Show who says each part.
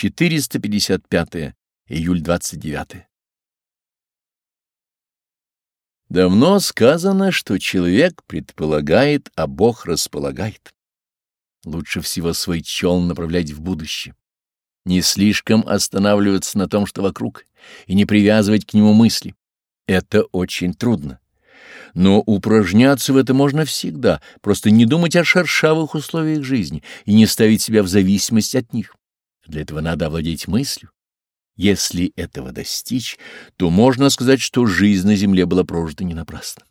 Speaker 1: 455 июль 29 Давно сказано, что человек предполагает, а Бог располагает. Лучше всего свой челн направлять в будущее. Не слишком останавливаться на том, что вокруг, и не привязывать к нему мысли. Это очень трудно. Но упражняться в этом можно всегда, просто не думать о шершавых условиях жизни и не ставить себя в зависимость от них. Для этого надо овладеть мыслью. Если этого достичь, то можно сказать, что жизнь на земле была прожита не напрасно.